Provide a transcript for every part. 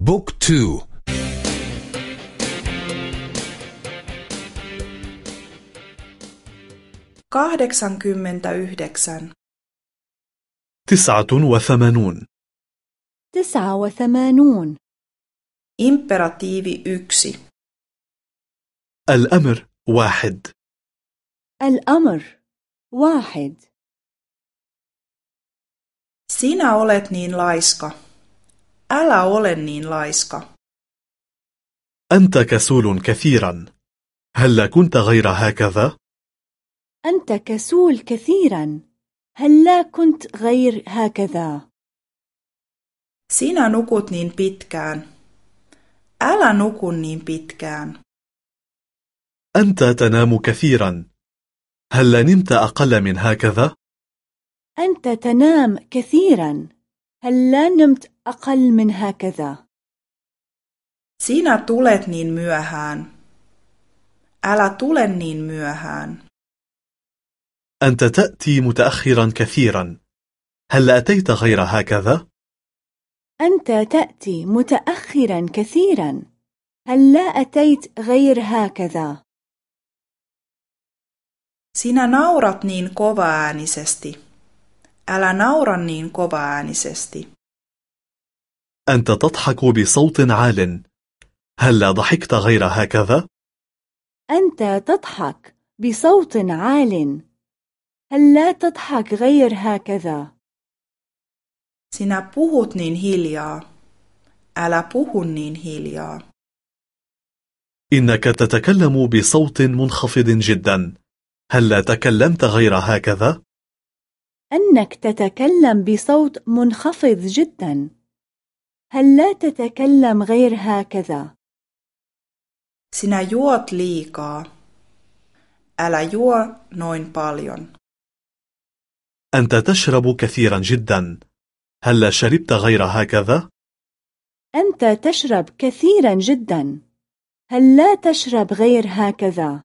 بوك تو kahdeksankymmentäyhdeksän تسعة وثمانون تسعة وثمانون imperatiivi yksi الأمر واحد الأمر واحد Sinä olet niin laiska. Älä ole niin laiska. أنت كسول كثيرا هل كنت غير هكذا؟ أنت كسول كثيرا هل لا كنت غير هكذا؟ Sinä nukut niin pitkään. Älä nuku niin pitkään. أنت تنام كثيرا هل نمت أقل من هكذا؟ أنت تنام كثيرا هل لا نمت أقل من هكذا؟ Sinä tulet niin myöhään. Älä tule niin myöhään. أنت تأتي متأخرا كثيرا هل أتيت غير هكذا؟ أنت تأتي متأخرا كثيرا هل لا أتيت غير هكذا؟ Sinä naurat niin kovaäänisesti. Älä naura niin kovaäänisesti. أنت تضحك بصوت عال هل لا ضحكت غير هكذا؟ أنت تضحك بصوت عال هل لا تضحك غير هكذا؟ Sinä puhut niin hiljaa. Älä puhu niin hiljaa. إنك تتكلم بصوت منخفض جدا هل لا تكلمت غير هكذا؟ أنك تتكلم بصوت منخفض جدا هل لا تتكلم غير هكذا؟ Sinä juot liikaa. Älä juo noin paljon. أنت تشرب كثيرا جدا هل لا شربت غير هكذا؟ أنت تشرب كثيرا جدا هل لا تشرب غير هكذا؟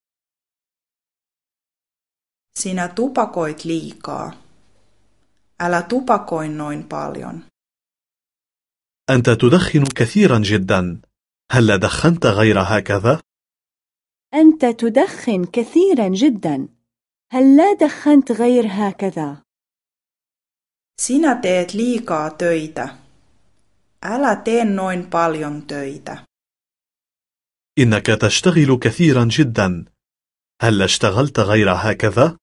Sinä tupakoit liikaa. Älä tupakoi noin paljon. أنت تدخن كثيرا جدا هل لا دخنت غير هكذا؟ أنت تدخن كثيرا جدا هل لا دخنت غير هكذا؟ Sinä teet liikaa töitä. Älä tee noin paljon töitä. إنك تشتغل كثيرا جدا هل لا اشتغلت غير هكذا؟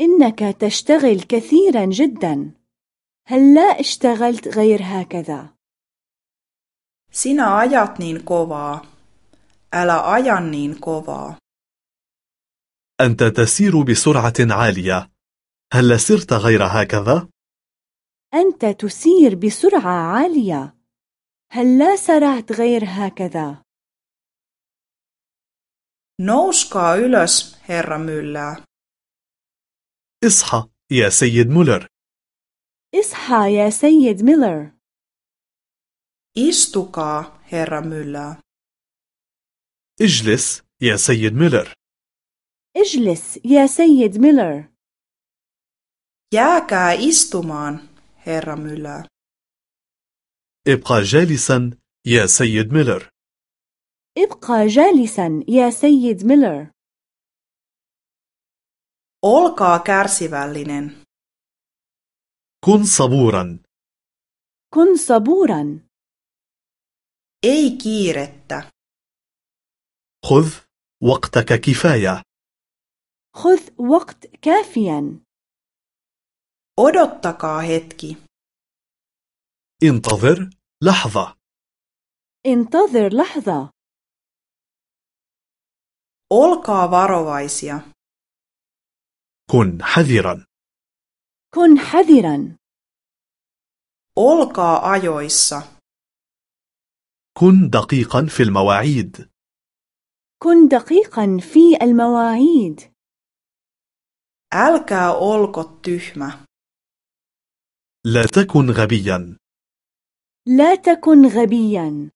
إنك تشتغل كثيرا جدا هل لا اشتغلت غير هكذا؟ Sinä ajat niin kovaa. Älä aja niin kovaa. أنت تسير بسرعة عالية هل لا سرت غير هكذا؟ أنت تسير بسرعة عالية هل لا سرعت غير هكذا؟ Nouskaa ylös, herra Myllää. اصحى يا سيد مولر. اصحى يا سيد ميلر Istukaa, herra Myllää. اجلس يا سيد ميلر اجلس يا سيد ميلر Jääkää istumaan, herra Myllää. ابقى جالسا يا سيد ميلر ابقى جالسا يا سيد ميلر Olkaa kärsivällinen. كن صبورا كن صبورا Ei kiirettä. خذ وقتك كفاية خذ وقت كافيا Odottakaa hetki. انتظر لحظة انتظر لحظة Olkaa varovaisia. كن حذرا. كن حذرا. Olkaa ajoissa. كن دقيقا في المواعيد. كن دقيقا في المواعيد. Älkää olko tyhmä. لا تكن غبيا. لا تكن غبيا.